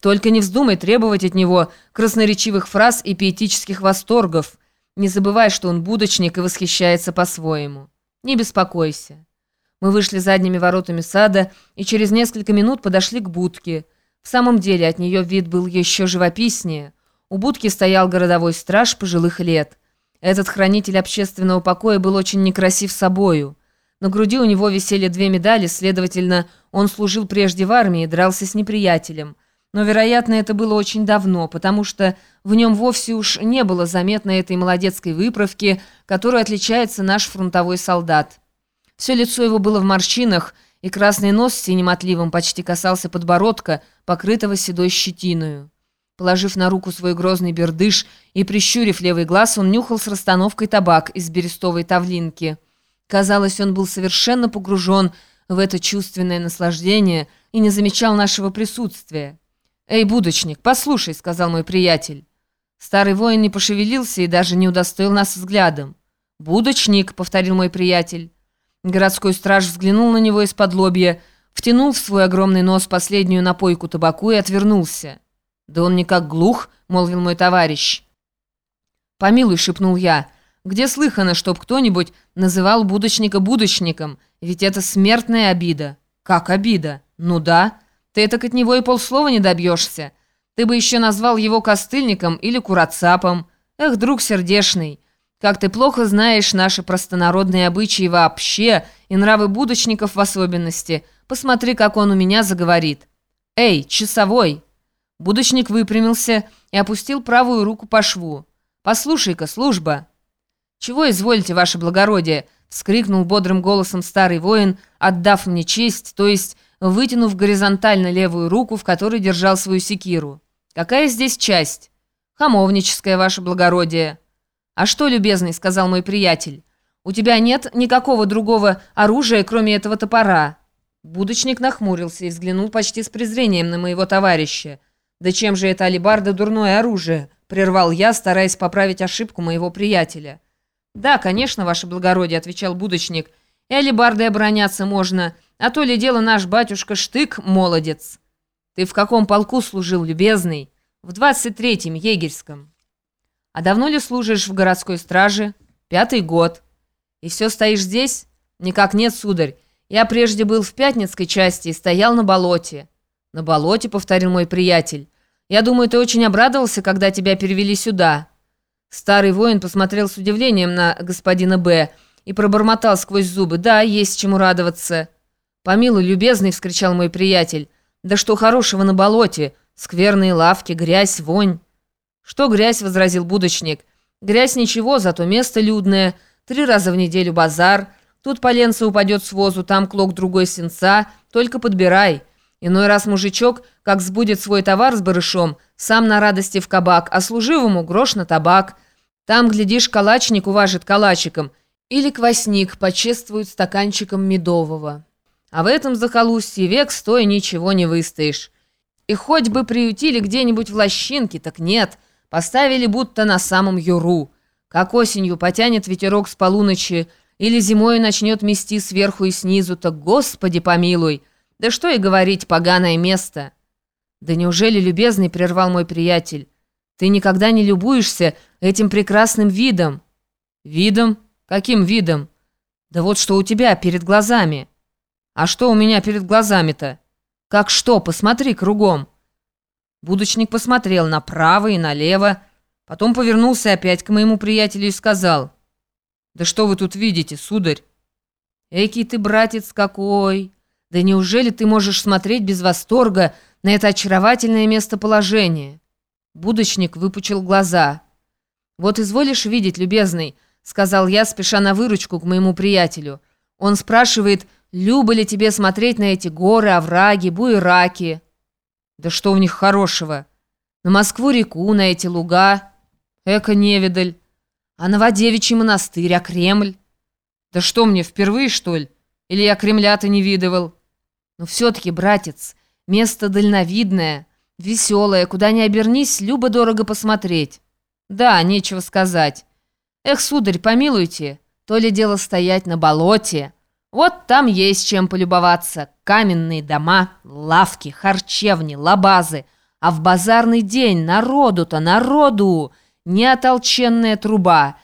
Только не вздумай требовать от него красноречивых фраз и пиетических восторгов. Не забывай, что он будочник и восхищается по-своему. Не беспокойся. Мы вышли задними воротами сада и через несколько минут подошли к будке. В самом деле от нее вид был еще живописнее. У будки стоял городовой страж пожилых лет. Этот хранитель общественного покоя был очень некрасив собою. На груди у него висели две медали, следовательно, он служил прежде в армии и дрался с неприятелем – но, вероятно, это было очень давно, потому что в нем вовсе уж не было заметно этой молодецкой выправки, которой отличается наш фронтовой солдат. Все лицо его было в морщинах, и красный нос с синим отливом почти касался подбородка, покрытого седой щетиною. Положив на руку свой грозный бердыш и прищурив левый глаз, он нюхал с расстановкой табак из берестовой тавлинки. Казалось, он был совершенно погружен в это чувственное наслаждение и не замечал нашего присутствия. «Эй, будочник, послушай», — сказал мой приятель. Старый воин не пошевелился и даже не удостоил нас взглядом. «Будочник», — повторил мой приятель. Городской страж взглянул на него из-под лобья, втянул в свой огромный нос последнюю напойку табаку и отвернулся. «Да он никак глух», — молвил мой товарищ. «Помилуй», — шепнул я, — «где слыхано, чтоб кто-нибудь называл будочника будочником? Ведь это смертная обида». «Как обида?» «Ну да». Ты так от него и полслова не добьешься. Ты бы еще назвал его костыльником или курацапом. Эх, друг сердешный, как ты плохо знаешь наши простонародные обычаи вообще и нравы будочников в особенности. Посмотри, как он у меня заговорит. Эй, часовой!» Будочник выпрямился и опустил правую руку по шву. «Послушай-ка, служба!» «Чего изволите, ваше благородие?» — вскрикнул бодрым голосом старый воин, отдав мне честь, то есть вытянув горизонтально левую руку, в которой держал свою секиру. «Какая здесь часть?» «Хамовническая, ваше благородие». «А что, любезный?» — сказал мой приятель. «У тебя нет никакого другого оружия, кроме этого топора». Будочник нахмурился и взглянул почти с презрением на моего товарища. «Да чем же это алибарда дурное оружие?» — прервал я, стараясь поправить ошибку моего приятеля. «Да, конечно, ваше благородие», — отвечал будочник. «И алибардой обороняться можно». А то ли дело наш батюшка Штык, молодец. Ты в каком полку служил, любезный? В двадцать третьем, егерском. А давно ли служишь в городской страже? Пятый год. И все стоишь здесь? Никак нет, сударь. Я прежде был в Пятницкой части и стоял на болоте. На болоте, повторил мой приятель. Я думаю, ты очень обрадовался, когда тебя перевели сюда. Старый воин посмотрел с удивлением на господина Б. и пробормотал сквозь зубы. Да, есть чему радоваться. «Помилуй, любезный!» — вскричал мой приятель. «Да что хорошего на болоте? Скверные лавки, грязь, вонь!» «Что грязь?» — возразил будочник. «Грязь ничего, зато место людное. Три раза в неделю базар. Тут поленце упадет с возу, там клок другой сенца. Только подбирай. Иной раз мужичок, как сбудет свой товар с барышом, сам на радости в кабак, а служивому грош на табак. Там, глядишь, калачник уважит калачиком, или квасник почествует стаканчиком медового». А в этом захолустье век стоя ничего не выстоишь. И хоть бы приютили где-нибудь в лощинке, так нет, поставили будто на самом юру. Как осенью потянет ветерок с полуночи, или зимой начнет мести сверху и снизу, так Господи помилуй. Да что и говорить, поганое место. Да неужели, любезный, прервал мой приятель, ты никогда не любуешься этим прекрасным видом? Видом? Каким видом? Да вот что у тебя перед глазами. «А что у меня перед глазами-то?» «Как что? Посмотри кругом!» Будочник посмотрел направо и налево, потом повернулся опять к моему приятелю и сказал, «Да что вы тут видите, сударь?» «Экий ты, братец, какой! Да неужели ты можешь смотреть без восторга на это очаровательное местоположение?» Будочник выпучил глаза. «Вот изволишь видеть, любезный», — сказал я, спеша на выручку к моему приятелю. Он спрашивает, Любо ли тебе смотреть на эти горы, овраги, буераки? Да что в них хорошего? На Москву-реку, на эти луга. Эко-невидаль. А Новодевичий монастырь, а Кремль? Да что мне, впервые, что ли? Или я Кремля-то не видывал? Но все-таки, братец, место дальновидное, веселое, куда ни обернись, любо-дорого посмотреть. Да, нечего сказать. Эх, сударь, помилуйте, то ли дело стоять на болоте, вот там есть чем полюбоваться. Каменные дома, лавки, харчевни, лабазы, А в базарный день народу-то, народу! Не отолченная труба,